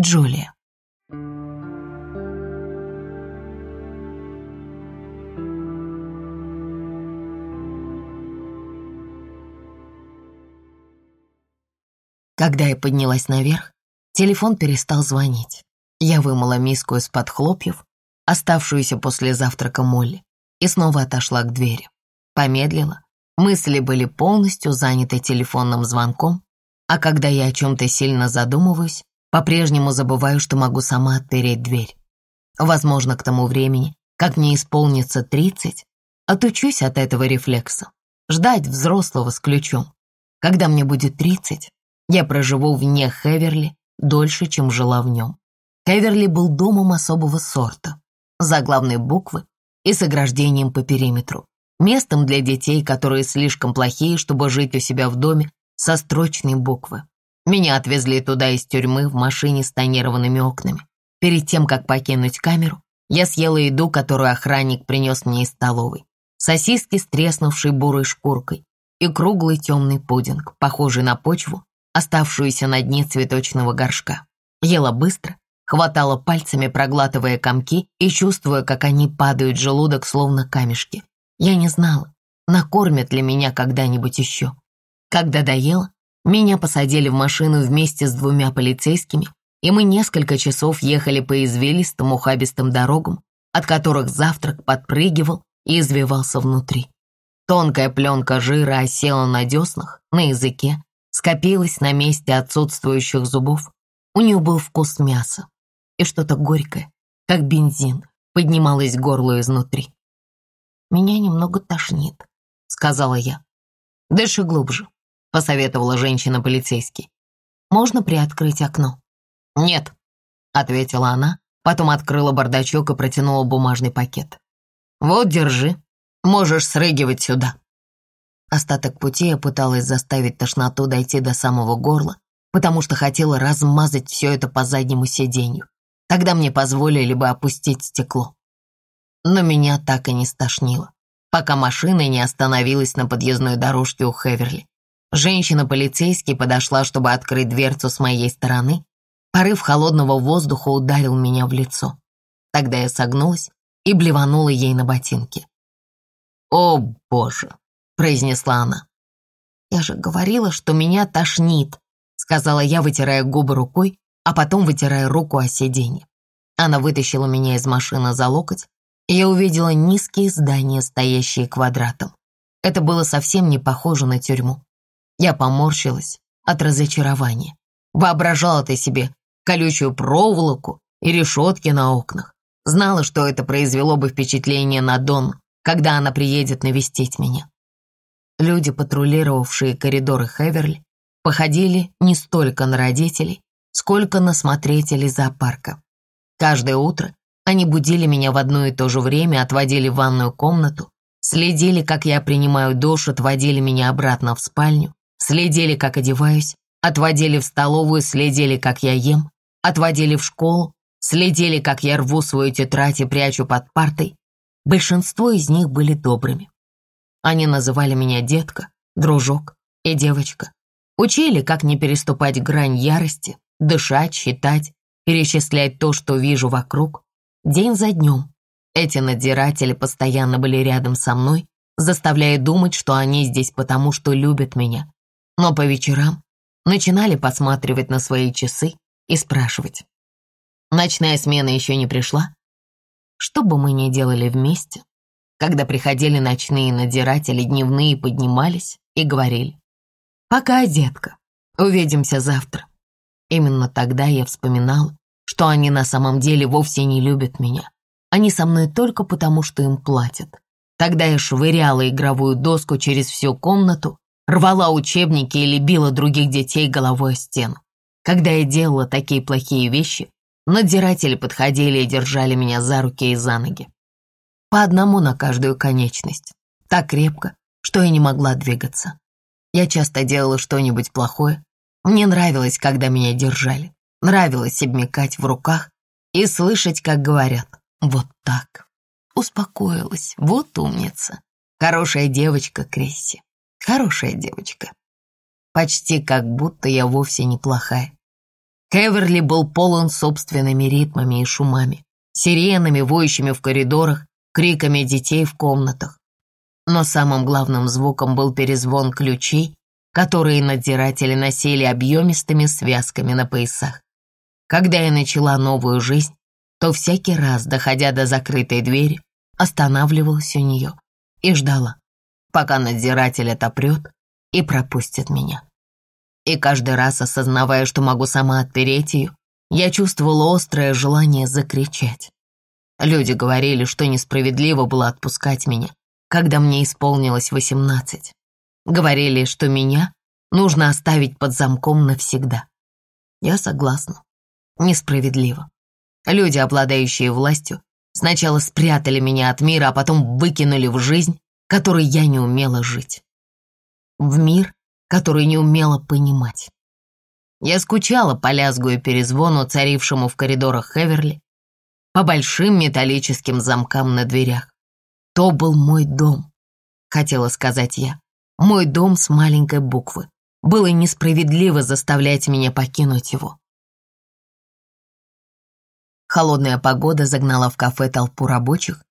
Джулия. Когда я поднялась наверх, телефон перестал звонить. Я вымыла миску из-под хлопьев, оставшуюся после завтрака Молли, и снова отошла к двери. Помедлила. Мысли были полностью заняты телефонным звонком, а когда я о чем-то сильно задумываюсь, по-прежнему забываю, что могу сама отпереть дверь. Возможно, к тому времени, как мне исполнится 30, отучусь от этого рефлекса. Ждать взрослого с ключом. Когда мне будет 30, я проживу вне Хеверли дольше, чем жила в нем. Хеверли был домом особого сорта, заглавной буквы и с ограждением по периметру, местом для детей, которые слишком плохие, чтобы жить у себя в доме со строчной буквы. Меня отвезли туда из тюрьмы в машине с тонированными окнами. Перед тем, как покинуть камеру, я съела еду, которую охранник принес мне из столовой. Сосиски с треснувшей бурой шкуркой и круглый темный пудинг, похожий на почву, оставшуюся на дне цветочного горшка. Ела быстро, хватала пальцами, проглатывая комки и чувствуя, как они падают в желудок, словно камешки. Я не знала, накормят ли меня когда-нибудь еще. Когда доела, меня посадили в машину вместе с двумя полицейскими, и мы несколько часов ехали по извилистым ухабистым дорогам, от которых завтрак подпрыгивал и извивался внутри. Тонкая пленка жира осела на деснах, на языке, скопилась на месте отсутствующих зубов. У нее был вкус мяса и что-то горькое, как бензин, поднималось к горлу изнутри. «Меня немного тошнит», — сказала я. «Дыши глубже», — посоветовала женщина-полицейский. «Можно приоткрыть окно?» «Нет», — ответила она, потом открыла бардачок и протянула бумажный пакет. «Вот, держи, можешь срыгивать сюда». Остаток пути я пыталась заставить тошноту дойти до самого горла, потому что хотела размазать все это по заднему сиденью. Тогда мне позволили бы опустить стекло. Но меня так и не стошнило, пока машина не остановилась на подъездной дорожке у Хеверли. Женщина-полицейский подошла, чтобы открыть дверцу с моей стороны. Порыв холодного воздуха ударил меня в лицо. Тогда я согнулась и блеванула ей на ботинки. «О, боже!» — произнесла она. «Я же говорила, что меня тошнит», — сказала я, вытирая губы рукой, а потом вытирая руку о сиденье. Она вытащила меня из машины за локоть, и я увидела низкие здания, стоящие квадратом. Это было совсем не похоже на тюрьму. Я поморщилась от разочарования. Воображала ты себе колючую проволоку и решетки на окнах. Знала, что это произвело бы впечатление на Дон, когда она приедет навестить меня. Люди, патрулировавшие коридоры Хеверли, походили не столько на родителей, сколько на смотрителей зоопарка. Каждое утро они будили меня в одно и то же время, отводили в ванную комнату, следили, как я принимаю душ, отводили меня обратно в спальню, следили, как одеваюсь, отводили в столовую, следили, как я ем, отводили в школу, следили, как я рву свою тетрадь и прячу под партой. Большинство из них были добрыми. Они называли меня детка, дружок и девочка. Учили, как не переступать грань ярости, дышать, считать, перечислять то, что вижу вокруг. День за днем эти надзиратели постоянно были рядом со мной, заставляя думать, что они здесь потому, что любят меня. Но по вечерам начинали посматривать на свои часы и спрашивать. Ночная смена еще не пришла? Что бы мы ни делали вместе, когда приходили ночные надзиратели, дневные поднимались и говорили. «Пока, детка, увидимся завтра». Именно тогда я вспоминал, что они на самом деле вовсе не любят меня. Они со мной только потому, что им платят. Тогда я швыряла игровую доску через всю комнату, рвала учебники или била других детей головой о стену. Когда я делала такие плохие вещи, надзиратели подходили и держали меня за руки и за ноги по одному на каждую конечность, так крепко, что я не могла двигаться. Я часто делала что-нибудь плохое. Мне нравилось, когда меня держали. Нравилось обмекать в руках и слышать, как говорят «вот так». Успокоилась, вот умница. Хорошая девочка, Кресси. Хорошая девочка. Почти как будто я вовсе неплохая. Хеверли был полон собственными ритмами и шумами, сиренами, воющими в коридорах, криками детей в комнатах. Но самым главным звуком был перезвон ключей, которые надзиратели носили объемистыми связками на поясах. Когда я начала новую жизнь, то всякий раз, доходя до закрытой двери, останавливалась у нее и ждала, пока надзиратель отопрет и пропустит меня. И каждый раз, осознавая, что могу сама отпереть ее, я чувствовала острое желание закричать. Люди говорили, что несправедливо было отпускать меня, когда мне исполнилось восемнадцать. Говорили, что меня нужно оставить под замком навсегда. Я согласна. Несправедливо. Люди, обладающие властью, сначала спрятали меня от мира, а потом выкинули в жизнь, которой я не умела жить. В мир, который не умела понимать. Я скучала по лязгу и перезвону, царившему в коридорах Хеверли, по большим металлическим замкам на дверях. То был мой дом, хотела сказать я. Мой дом с маленькой буквы. Было несправедливо заставлять меня покинуть его. Холодная погода загнала в кафе толпу рабочих,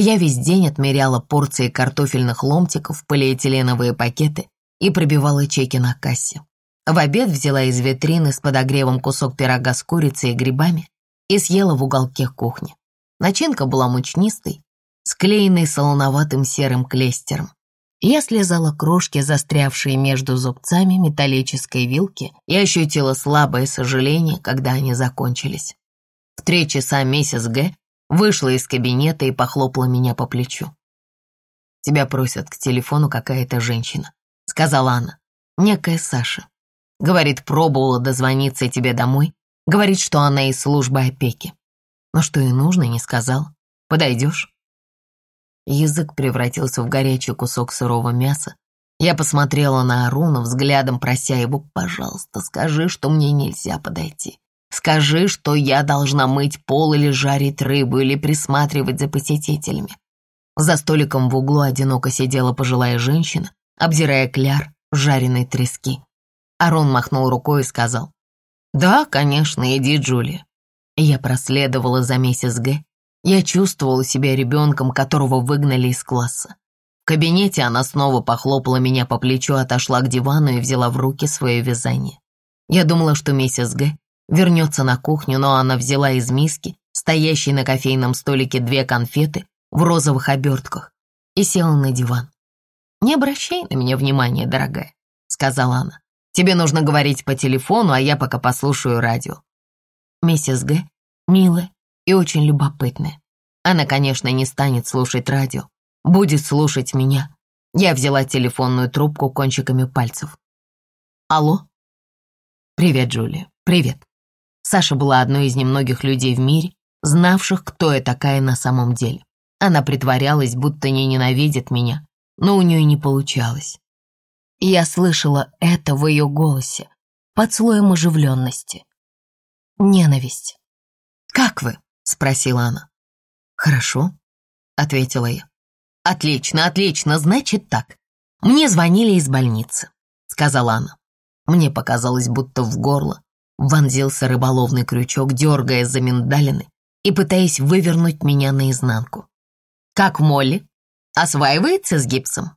я весь день отмеряла порции картофельных ломтиков, полиэтиленовые пакеты и пробивала чеки на кассе. В обед взяла из витрины с подогревом кусок пирога с курицей и грибами и съела в уголке кухни. Начинка была мучнистой, склеенной солоноватым серым клейстером. Я слезала крошки, застрявшие между зубцами металлической вилки, и ощутила слабое сожаление, когда они закончились. В три часа миссис Г. вышла из кабинета и похлопала меня по плечу. «Тебя просят к телефону какая-то женщина сказала она. «Некая Саша. Говорит, пробовала дозвониться тебе домой. Говорит, что она из службы опеки. Но что ей нужно, не сказал. Подойдешь?» Язык превратился в горячий кусок сырого мяса. Я посмотрела на Аруна, взглядом прося его, «Пожалуйста, скажи, что мне нельзя подойти. Скажи, что я должна мыть пол или жарить рыбу, или присматривать за посетителями». За столиком в углу одиноко сидела пожилая женщина, обдирая кляр жареной трески. Арон махнул рукой и сказал, «Да, конечно, иди, Джулия». Я проследовала за миссис Г. Я чувствовала себя ребенком, которого выгнали из класса. В кабинете она снова похлопала меня по плечу, отошла к дивану и взяла в руки свое вязание. Я думала, что миссис Г. вернется на кухню, но она взяла из миски, стоящей на кофейном столике, две конфеты в розовых обертках и села на диван. «Не обращай на меня внимания, дорогая», — сказала она. «Тебе нужно говорить по телефону, а я пока послушаю радио». Миссис Г. милая и очень любопытная. Она, конечно, не станет слушать радио, будет слушать меня. Я взяла телефонную трубку кончиками пальцев. «Алло?» «Привет, Джулия, привет». Саша была одной из немногих людей в мире, знавших, кто я такая на самом деле. Она притворялась, будто не ненавидит меня, но у нее не получалось. я слышала это в ее голосе, под слоем оживленности. Ненависть. «Как вы?» — спросила она. «Хорошо», — ответила я. «Отлично, отлично, значит так. Мне звонили из больницы», — сказала она. Мне показалось, будто в горло вонзился рыболовный крючок, дергая за миндалины и пытаясь вывернуть меня наизнанку. «Как Молли?» Осваивается с гипсом?»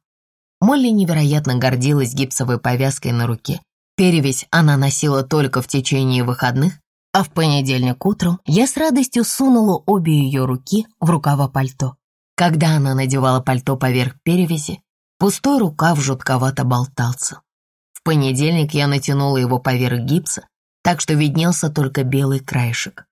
Молли невероятно гордилась гипсовой повязкой на руке. Перевесь она носила только в течение выходных, а в понедельник утром я с радостью сунула обе ее руки в рукава пальто. Когда она надевала пальто поверх перевязи, пустой рукав жутковато болтался. В понедельник я натянула его поверх гипса, так что виднелся только белый краешек.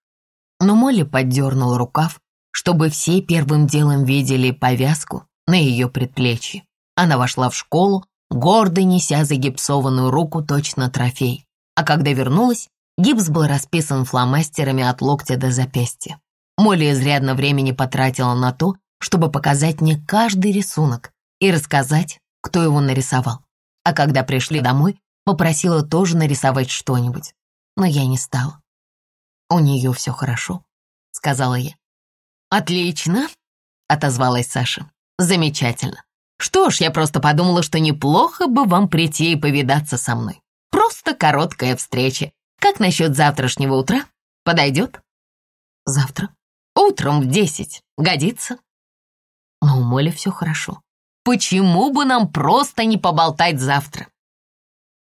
Но Молли поддернула рукав, чтобы все первым делом видели повязку, на ее предплечье. Она вошла в школу, гордо неся загипсованную руку точно трофей. А когда вернулась, гипс был расписан фломастерами от локтя до запястья. Молли изрядно времени потратила на то, чтобы показать мне каждый рисунок и рассказать, кто его нарисовал. А когда пришли домой, попросила тоже нарисовать что-нибудь. Но я не стала. «У нее все хорошо», — сказала я. «Отлично», — отозвалась Саша. Замечательно. Что ж, я просто подумала, что неплохо бы вам прийти и повидаться со мной. Просто короткая встреча. Как насчет завтрашнего утра? Подойдет? Завтра. Утром в десять. Годится? Но у Моли все хорошо. Почему бы нам просто не поболтать завтра?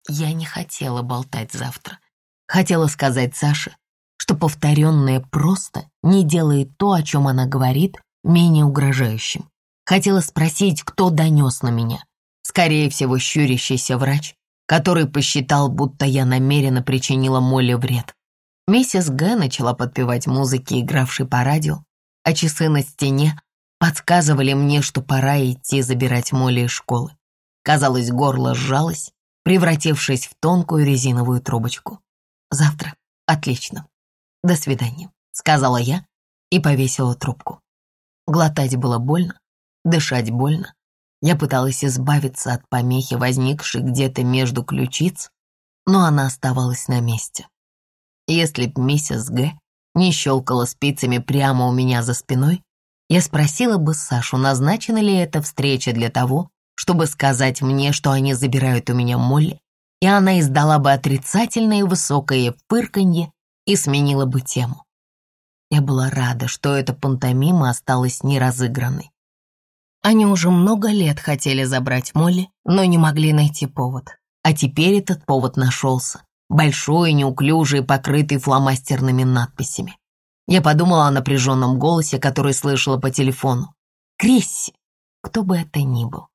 Я не хотела болтать завтра. Хотела сказать Саше, что повторенное «просто» не делает то, о чем она говорит, менее угрожающим. Хотела спросить, кто донес на меня. Скорее всего, щурящийся врач, который посчитал, будто я намеренно причинила Молли вред. Миссис Г. начала подпевать музыки, игравшей по радио, а часы на стене подсказывали мне, что пора идти забирать Молли из школы. Казалось, горло сжалось, превратившись в тонкую резиновую трубочку. «Завтра. Отлично. До свидания», — сказала я и повесила трубку. Глотать было больно, дышать больно. Я пыталась избавиться от помехи, возникшей где-то между ключиц, но она оставалась на месте. Если б миссис Г. не щелкала спицами прямо у меня за спиной, я спросила бы Сашу, назначена ли эта встреча для того, чтобы сказать мне, что они забирают у меня Молли, и она издала бы отрицательное высокое фырканье и сменила бы тему. Я была рада, что эта пантомима осталась неразыгранной. Они уже много лет хотели забрать Молли, но не могли найти повод. А теперь этот повод нашелся. Большой, неуклюжий, покрытый фломастерными надписями. Я подумала о напряженном голосе, который слышала по телефону. «Крисси!» Кто бы это ни был.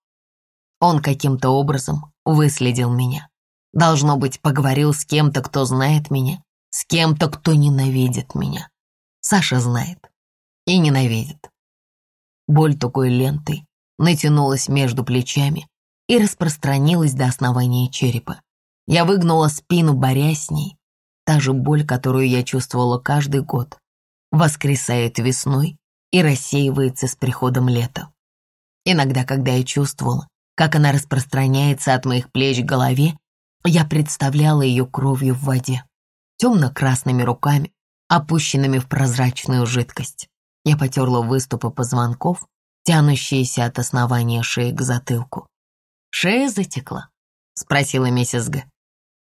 Он каким-то образом выследил меня. Должно быть, поговорил с кем-то, кто знает меня, с кем-то, кто ненавидит меня. Саша знает и ненавидит. Боль такой лентой натянулась между плечами и распространилась до основания черепа. Я выгнула спину, борясь с ней. Та же боль, которую я чувствовала каждый год, воскресает весной и рассеивается с приходом лета. Иногда, когда я чувствовала, как она распространяется от моих плеч к голове, я представляла ее кровью в воде, темно-красными руками, опущенными в прозрачную жидкость. Я потерла выступы позвонков, тянущиеся от основания шеи к затылку. «Шея затекла?» — спросила миссис Г.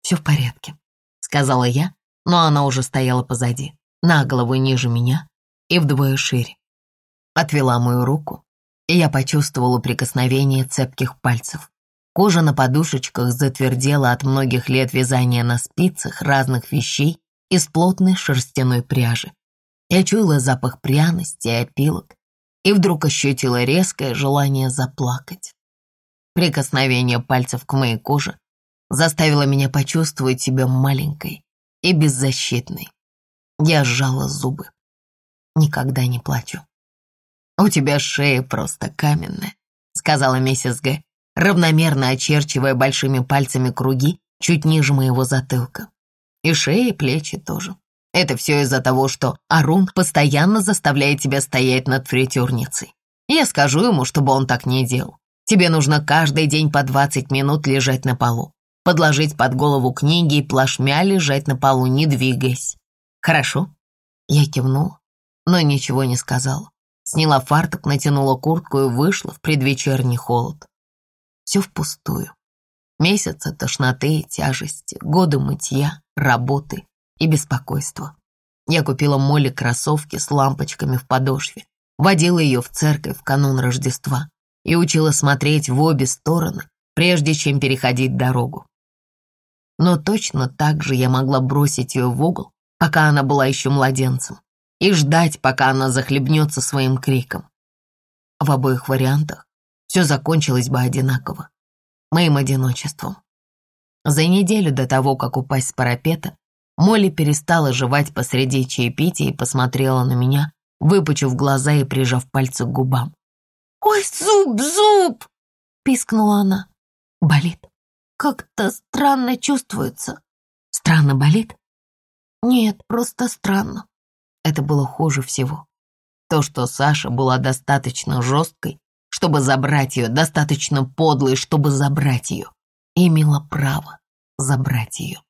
«Все в порядке», — сказала я, но она уже стояла позади, на голову ниже меня и вдвое шире. Отвела мою руку, и я почувствовала прикосновение цепких пальцев. Кожа на подушечках затвердела от многих лет вязания на спицах разных вещей из плотной шерстяной пряжи. Я чуяла запах пряности и опилок и вдруг ощутила резкое желание заплакать. Прикосновение пальцев к моей коже заставило меня почувствовать себя маленькой и беззащитной. Я сжала зубы. Никогда не плачу. «У тебя шея просто каменная», — сказала миссис Г., равномерно очерчивая большими пальцами круги чуть ниже моего затылка. И шея, и плечи тоже. Это все из-за того, что Арун постоянно заставляет тебя стоять над фритюрницей. Я скажу ему, чтобы он так не делал. Тебе нужно каждый день по 20 минут лежать на полу, подложить под голову книги и плашмя лежать на полу, не двигаясь. Хорошо? Я кивнула, но ничего не сказала. Сняла фартук, натянула куртку и вышла в предвечерний холод. Все впустую. Месяцы тошноты и тяжести, годы мытья, работы и беспокойства. Я купила Молли кроссовки с лампочками в подошве, водила ее в церковь в канун Рождества и учила смотреть в обе стороны, прежде чем переходить дорогу. Но точно так же я могла бросить ее в угол, пока она была еще младенцем, и ждать, пока она захлебнется своим криком. В обоих вариантах все закончилось бы одинаково, моим одиночеством. За неделю до того, как упасть с парапета, Молли перестала жевать посреди чаепития и посмотрела на меня, выпучив глаза и прижав пальцы к губам. «Ой, зуб, зуб!» — пискнула она. «Болит. Как-то странно чувствуется». «Странно болит?» «Нет, просто странно». Это было хуже всего. То, что Саша была достаточно жесткой, чтобы забрать ее, достаточно подлой, чтобы забрать ее, имела право забрать ее.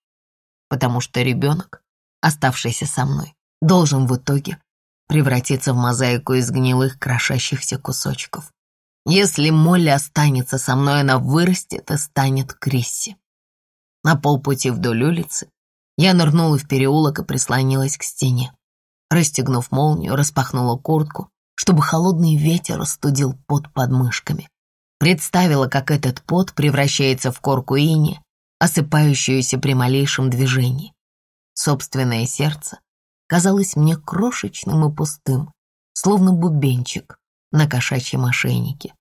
Потому что ребенок, оставшийся со мной, должен в итоге превратиться в мозаику из гнилых крошащихся кусочков. Если Молли останется со мной, она вырастет и станет Крисси. На полпути вдоль улицы Я нырнула в переулок и прислонилась к стене. Расстегнув молнию, распахнула куртку, чтобы холодный ветер остудил пот под мышками. Представила, как этот пот превращается в корку ини, осыпающуюся при малейшем движении. Собственное сердце казалось мне крошечным и пустым, словно бубенчик на кошачьем ошейнике.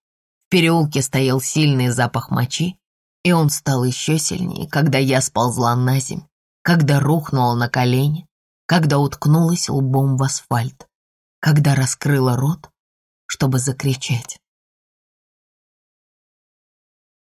В переулке стоял сильный запах мочи, и он стал еще сильнее, когда я сползла на земь, когда рухнула на колени, когда уткнулась лбом в асфальт, когда раскрыла рот, чтобы закричать.